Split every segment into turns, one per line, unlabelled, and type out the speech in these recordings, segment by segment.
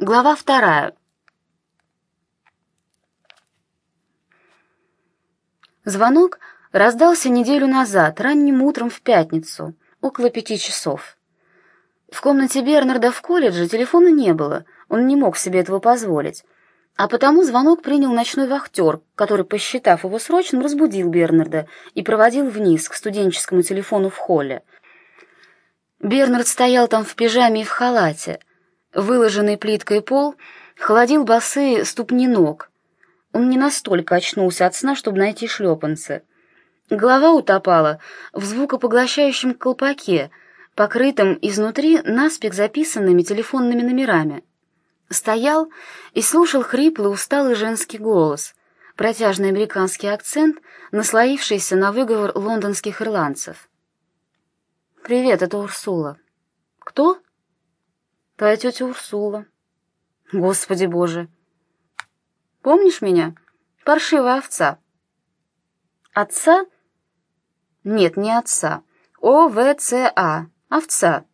Глава вторая. Звонок раздался неделю назад, ранним утром в пятницу, около пяти часов. В комнате Бернарда в колледже телефона не было, он не мог себе этого позволить. А потому звонок принял ночной вахтер, который, посчитав его срочным, разбудил Бернарда и проводил вниз к студенческому телефону в холле. Бернард стоял там в пижаме и в халате. Выложенный плиткой пол холодил босые ступни ног. Он не настолько очнулся от сна, чтобы найти шлепанцы. Голова утопала в звукопоглощающем колпаке, покрытом изнутри наспех записанными телефонными номерами стоял и слушал хриплый, усталый женский голос, протяжный американский акцент, наслоившийся на выговор лондонских ирландцев. «Привет, это Урсула». «Кто?» «Твоя тетя Урсула». «Господи боже!» «Помнишь меня? Паршивая овца». «Отца?» «Нет, не отца. О-В-Ц-А. Овца».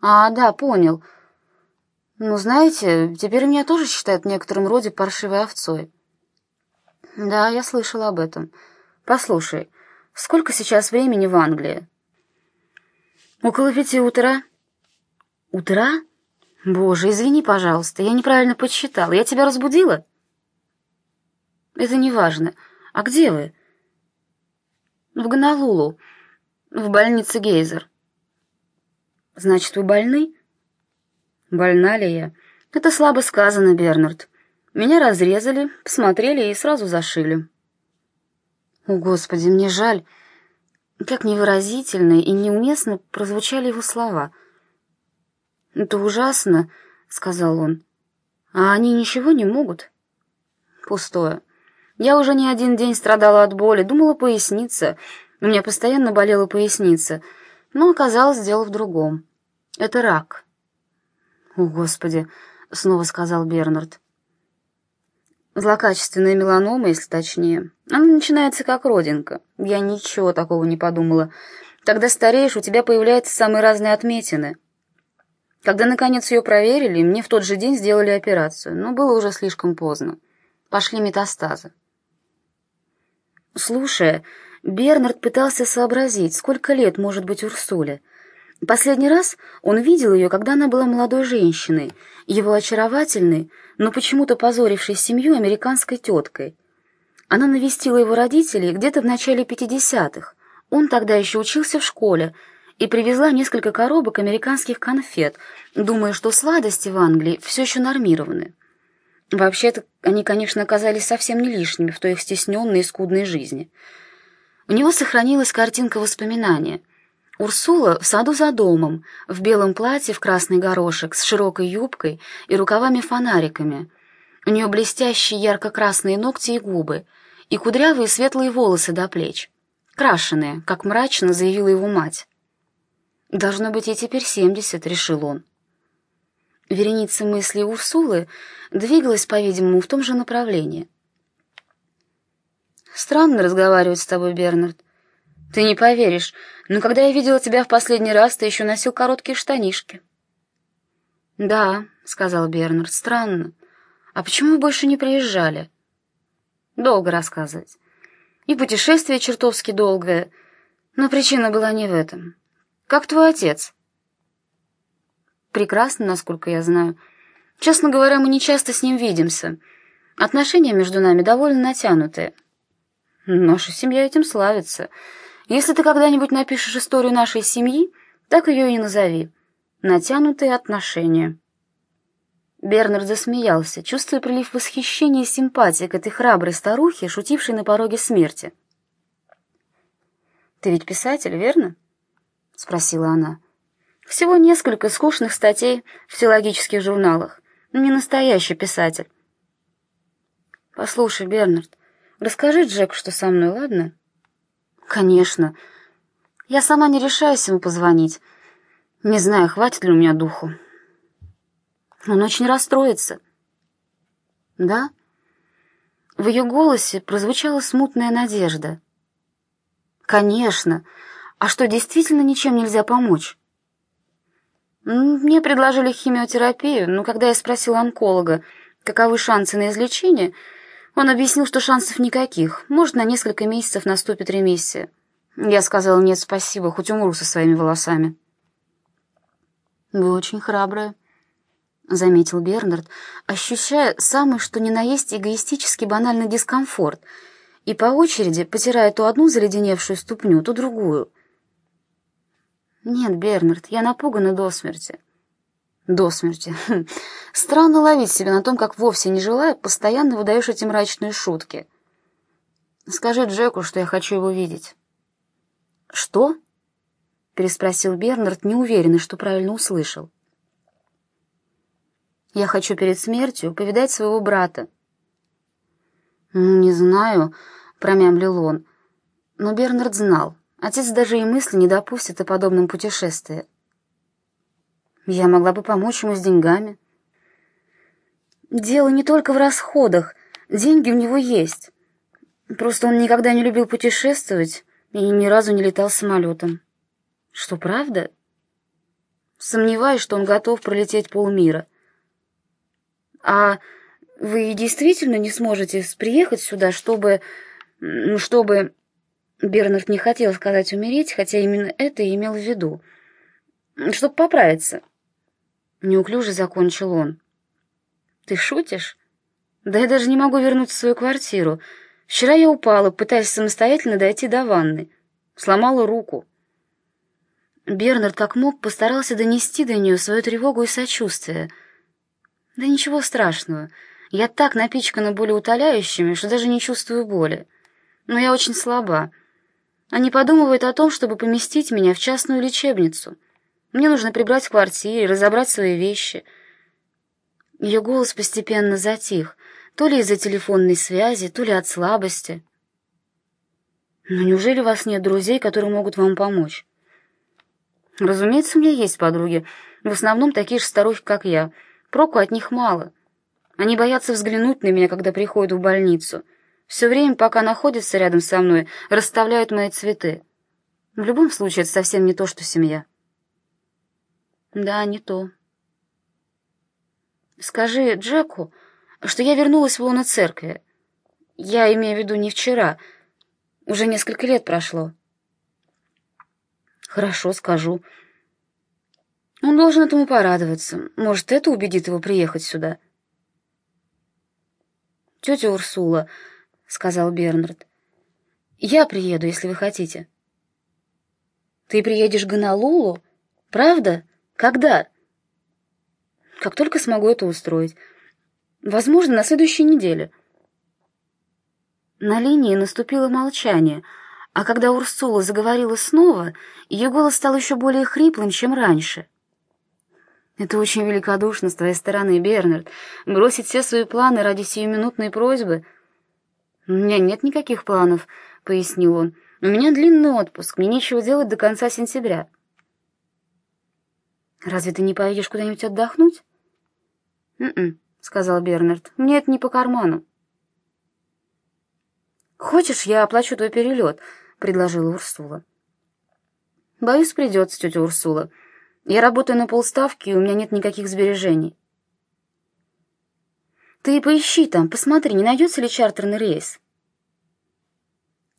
«А, да, понял». Ну, знаете, теперь меня тоже считают в некотором роде паршивой овцой. Да, я слышала об этом. Послушай, сколько сейчас времени в Англии? Около пяти утра. Утра? Боже, извини, пожалуйста, я неправильно подсчитала. Я тебя разбудила? Это не важно. А где вы? В Гонолулу, в больнице Гейзер. Значит, вы больны? Больна ли я? Это слабо сказано, Бернард. Меня разрезали, посмотрели и сразу зашили. О, Господи, мне жаль. Как невыразительно и неуместно прозвучали его слова. «Это ужасно», — сказал он. «А они ничего не могут?» «Пустое. Я уже не один день страдала от боли, думала поясница. У меня постоянно болела поясница, но оказалось дело в другом. Это рак». «О, Господи!» — снова сказал Бернард. «Злокачественная меланома, если точнее. Она начинается как родинка. Я ничего такого не подумала. Когда стареешь, у тебя появляются самые разные отметины. Когда, наконец, ее проверили, мне в тот же день сделали операцию, но было уже слишком поздно. Пошли метастазы». Слушая, Бернард пытался сообразить, сколько лет может быть Урсуле — Последний раз он видел ее, когда она была молодой женщиной, его очаровательной, но почему-то позорившей семью американской теткой. Она навестила его родителей где-то в начале 50-х. Он тогда еще учился в школе и привезла несколько коробок американских конфет, думая, что сладости в Англии все еще нормированы. Вообще-то они, конечно, оказались совсем не лишними в той их стесненной и скудной жизни. У него сохранилась картинка воспоминания — Урсула в саду за домом, в белом платье в красный горошек, с широкой юбкой и рукавами-фонариками. У нее блестящие ярко-красные ногти и губы, и кудрявые светлые волосы до плеч, крашеные, как мрачно заявила его мать. «Должно быть, ей теперь семьдесят», — решил он. Вереница мыслей Урсулы двигалась, по-видимому, в том же направлении. «Странно разговаривать с тобой, Бернард. Ты не поверишь, но когда я видела тебя в последний раз, ты еще носил короткие штанишки. Да, сказал Бернард, странно. А почему вы больше не приезжали? Долго рассказывать. И путешествие чертовски долгое, но причина была не в этом. Как твой отец? Прекрасно, насколько я знаю. Честно говоря, мы не часто с ним видимся. Отношения между нами довольно натянутые. Наша семья этим славится. Если ты когда-нибудь напишешь историю нашей семьи, так ее и назови. Натянутые отношения. Бернард засмеялся, чувствуя прилив восхищения и симпатии к этой храброй старухе, шутившей на пороге смерти. «Ты ведь писатель, верно?» — спросила она. «Всего несколько скучных статей в теологических журналах, не настоящий писатель». «Послушай, Бернард, расскажи Джеку, что со мной, ладно?» «Конечно. Я сама не решаюсь ему позвонить. Не знаю, хватит ли у меня духу. Он очень расстроится». «Да?» В ее голосе прозвучала смутная надежда. «Конечно. А что, действительно ничем нельзя помочь?» Мне предложили химиотерапию, но когда я спросила онколога, каковы шансы на излечение, он объяснил, что шансов никаких. Может, на несколько месяцев наступит ремиссия. Я сказала «нет, спасибо, хоть умру со своими волосами».
«Вы очень храбрая», — заметил Бернард, ощущая самый что ни на есть эгоистический банальный дискомфорт и по очереди потирая то одну заледеневшую ступню, то другую.
«Нет, Бернард, я напугана до смерти».
До смерти. Странно ловить себя на том, как вовсе не желая, постоянно выдаешь эти мрачные шутки.
Скажи Джеку, что я хочу его видеть.
Что? переспросил Бернард, неуверенный, что правильно услышал.
Я хочу перед смертью повидать своего брата.
Ну, не знаю, промямлил он. Но Бернард знал, отец даже и мысли не допустит о подобном путешествии. Я могла бы помочь ему с деньгами.
Дело не только в расходах. Деньги у него есть. Просто он никогда не любил путешествовать и ни разу не летал самолетом.
Что, правда?
Сомневаюсь, что он готов пролететь полмира. А вы действительно не сможете приехать сюда, чтобы... Чтобы... Бернард не хотел сказать умереть, хотя именно это и имел в виду. Чтобы поправиться. Неуклюже закончил он. «Ты шутишь? Да я даже не могу вернуться в свою квартиру. Вчера я упала, пытаясь самостоятельно дойти до ванны. Сломала руку». Бернард как мог постарался донести до нее свою тревогу и сочувствие. «Да ничего страшного. Я так напичкана болеутоляющими, что даже не чувствую боли. Но я очень слаба. Они подумывают о том, чтобы поместить меня в частную лечебницу». Мне нужно прибрать в квартире, разобрать свои вещи. Ее голос постепенно затих, то ли из-за телефонной связи, то ли от слабости. Но неужели у вас нет друзей, которые могут вам помочь? Разумеется, у меня есть подруги, в основном такие же старухи, как я. Проку от них мало. Они боятся взглянуть на меня, когда приходят в больницу. Все время, пока находятся рядом со мной, расставляют мои цветы. В любом случае, это совсем не то, что семья.
Да, не то.
Скажи Джеку, что я вернулась в лоно церкви. Я имею в виду не вчера. Уже несколько лет прошло.
Хорошо, скажу.
Он должен этому порадоваться. Может, это убедит его приехать сюда. «Тетя Урсула», — сказал Бернард, — «я приеду, если вы хотите». «Ты приедешь к Гонолулу? Правда?» Когда? Как только смогу это устроить. Возможно, на следующей неделе. На линии наступило молчание, а когда Урсула заговорила снова, ее голос стал еще более хриплым, чем раньше. «Это очень великодушно с твоей стороны, Бернард, бросить все свои планы ради сиюминутной просьбы». «У меня нет никаких планов», — пояснил он. «У меня длинный отпуск, мне нечего делать до конца сентября». «Разве ты не поедешь куда-нибудь отдохнуть?» «М-м», — сказал Бернард, — «мне это не по карману». «Хочешь, я оплачу твой перелет?» — предложила Урсула. «Боюсь, придется, тетя Урсула. Я работаю на полставки, и у меня нет никаких сбережений». «Ты поищи там, посмотри, не найдется ли чартерный рейс».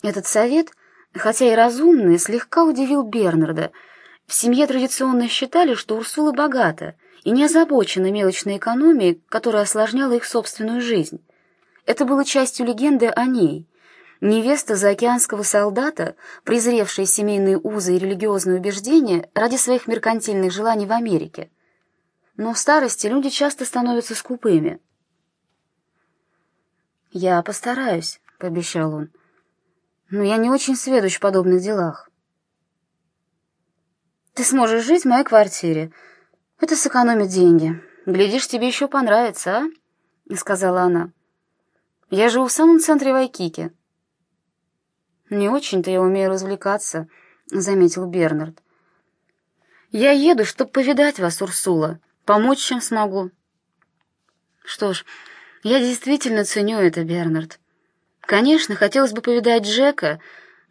Этот совет, хотя и разумный, слегка удивил Бернарда — в семье традиционно считали, что Урсула богата и не озабочена мелочной экономией, которая осложняла их собственную жизнь. Это было частью легенды о ней. Невеста заокеанского солдата, презревшая семейные узы и религиозные убеждения ради своих меркантильных желаний в Америке. Но в старости люди часто становятся скупыми. «Я постараюсь», — пообещал он. «Но я не очень сведущ в подобных делах». Ты сможешь жить в моей квартире. Это сэкономит деньги. Глядишь, тебе еще понравится, а?» — сказала она. «Я живу в самом центре Вайкики». «Не очень-то я умею развлекаться», — заметил Бернард. «Я еду, чтобы повидать вас, Урсула, помочь, чем смогу». «Что ж, я действительно ценю это, Бернард. Конечно, хотелось бы повидать Джека,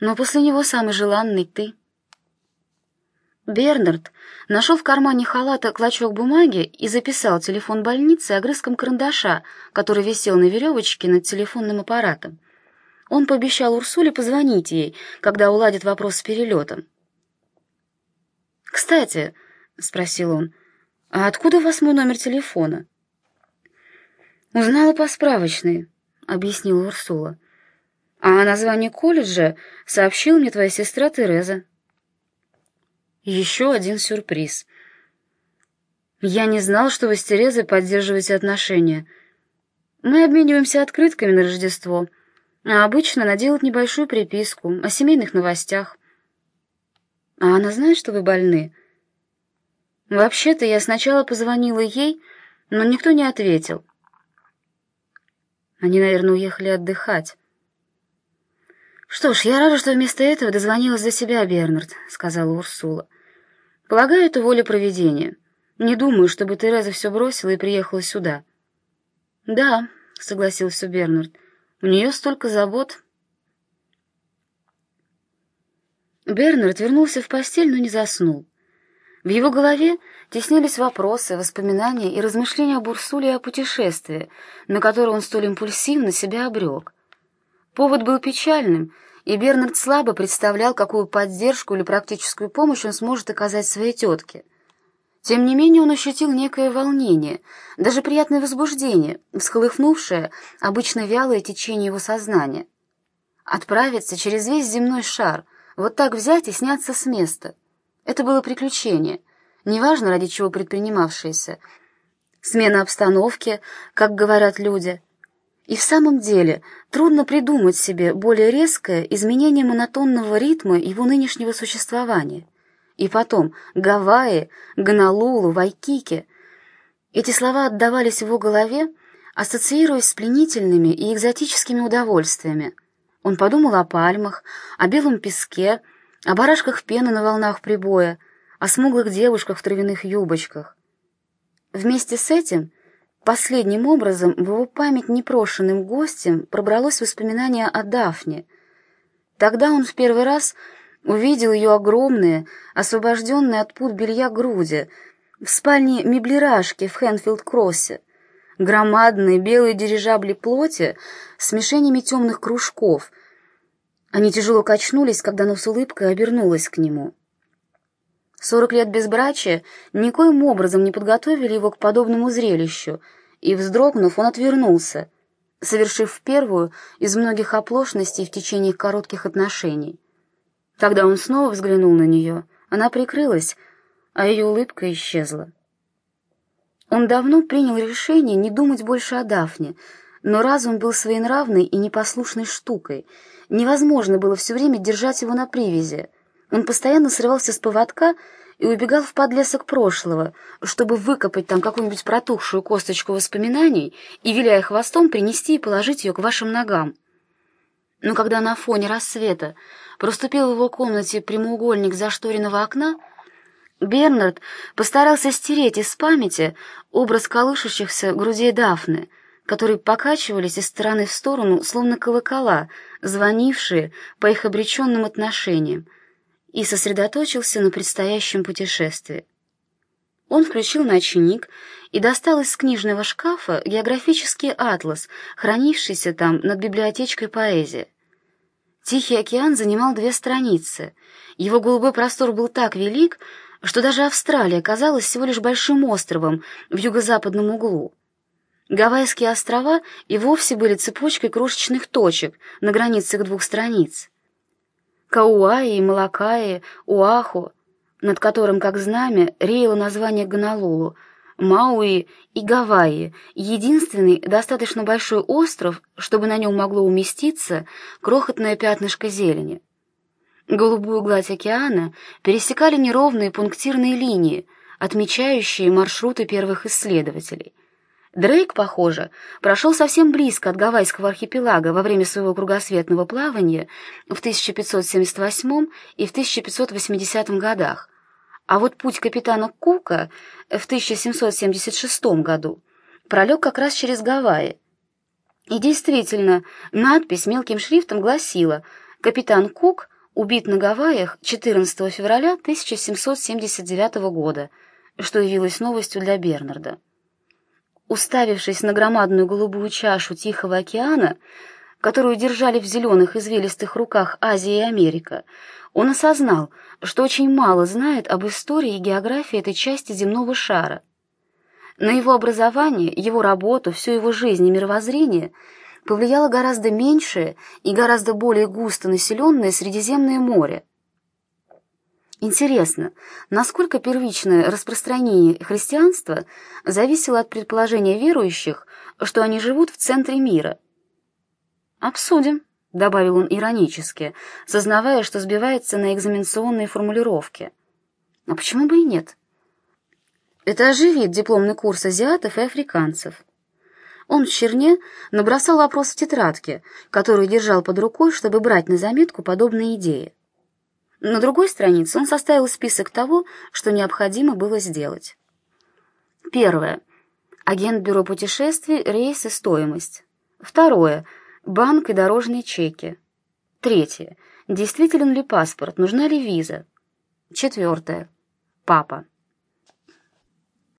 но после него самый желанный ты». Бернард нашел в кармане халата клочок бумаги и записал телефон больницы огрызком карандаша, который висел на веревочке над телефонным аппаратом. Он пообещал Урсуле позвонить ей, когда уладит вопрос с перелетом. «Кстати», — спросил он, — «а откуда у вас мой номер телефона?» «Узнала по справочной», — объяснила Урсула. «А название колледжа сообщила мне твоя сестра Тереза». Еще один сюрприз. Я не знал, что вы с Терезой поддерживаете отношения. Мы обмениваемся открытками на Рождество, а обычно она небольшую приписку о семейных новостях. А она знает, что вы больны? Вообще-то я сначала позвонила ей, но никто не ответил. Они, наверное, уехали отдыхать. «Что ж, я рада, что вместо этого дозвонилась за себя, Бернард», — сказала Урсула. «Полагаю, это воля проведения. Не думаю, чтобы Тереза все бросила и приехала сюда». «Да», — согласился Бернард, — «у нее столько забот». Бернард вернулся в постель, но не заснул. В его голове теснились вопросы, воспоминания и размышления об Урсуле и о путешествии, на которое он столь импульсивно себя обрек. Повод был печальным, и Бернард слабо представлял, какую поддержку или практическую помощь он сможет оказать своей тетке. Тем не менее он ощутил некое волнение, даже приятное возбуждение, всколыхнувшее обычно вялое течение его сознания. Отправиться через весь земной шар, вот так взять и сняться с места. Это было приключение, неважно ради чего предпринимавшееся. Смена обстановки, как говорят люди — и в самом деле трудно придумать себе более резкое изменение монотонного ритма его нынешнего существования. И потом Гавайи, Гонолулу, Вайкики. Эти слова отдавались его голове, ассоциируясь с пленительными и экзотическими удовольствиями. Он подумал о пальмах, о белом песке, о барашках пены на волнах прибоя, о смуглых девушках в травяных юбочках. Вместе с этим Последним образом в его память непрошенным гостем пробралось воспоминание о Дафне. Тогда он в первый раз увидел ее огромные, освобожденные от пут белья груди, в спальне меблирашки в Хэнфилд-Кроссе, громадные белые дирижабли плоти с мишенями темных кружков. Они тяжело качнулись, когда она с улыбкой обернулась к нему. Сорок лет безбрачия никоим образом не подготовили его к подобному зрелищу, и, вздрогнув, он отвернулся, совершив первую из многих оплошностей в течение коротких отношений. Когда он снова взглянул на нее, она прикрылась, а ее улыбка исчезла. Он давно принял решение не думать больше о Дафне, но разум был своенравной и непослушной штукой. Невозможно было все время держать его на привязи — он постоянно срывался с поводка и убегал в подлесок прошлого, чтобы выкопать там какую-нибудь протухшую косточку воспоминаний и, виляя хвостом, принести и положить ее к вашим ногам. Но когда на фоне рассвета проступил в его комнате прямоугольник зашторенного окна, Бернард постарался стереть из памяти образ колышущихся грудей Дафны, которые покачивались из стороны в сторону, словно колокола, звонившие по их обреченным отношениям, и сосредоточился на предстоящем путешествии. Он включил ночник и достал из книжного шкафа географический атлас, хранившийся там над библиотечкой поэзии. Тихий океан занимал две страницы. Его голубой простор был так велик, что даже Австралия казалась всего лишь большим островом в юго-западном углу. Гавайские острова и вовсе были цепочкой крошечных точек на границах двух страниц. Кауаи Малакаи, Уаху, над которым, как знамя, реяло название Гонолулу, Мауи и Гавайи, единственный достаточно большой остров, чтобы на нем могло уместиться крохотное пятнышко зелени. Голубую гладь океана пересекали неровные пунктирные линии, отмечающие маршруты первых исследователей. Дрейк, похоже, прошел совсем близко от Гавайского архипелага во время своего кругосветного плавания в 1578 и в 1580 годах, а вот путь капитана Кука в 1776 году пролег как раз через Гавайи. И действительно, надпись мелким шрифтом гласила «Капитан Кук убит на Гавайях 14 февраля 1779 года, что явилось новостью для Бернарда. Уставившись на громадную голубую чашу Тихого океана, которую держали в зеленых извилистых руках Азия и Америка, он осознал, что очень мало знает об истории и географии этой части земного шара. На его образование, его работу, всю его жизнь и мировоззрение повлияло гораздо меньшее и гораздо более густо населенное Средиземное море. Интересно, насколько первичное распространение христианства зависело от предположения верующих, что они живут в центре мира? «Обсудим», — добавил он иронически, сознавая, что сбивается на экзаменационные формулировки. «А почему бы и нет?» Это оживит дипломный курс азиатов и африканцев. Он в черне набросал вопрос в тетрадке, которую держал под рукой, чтобы брать на заметку подобные идеи. На другой странице он составил список того, что необходимо было сделать. Первое. Агент бюро путешествий, рейс и стоимость. Второе. Банк и дорожные чеки. Третье. Действителен ли паспорт, нужна ли виза. Четвертое. Папа.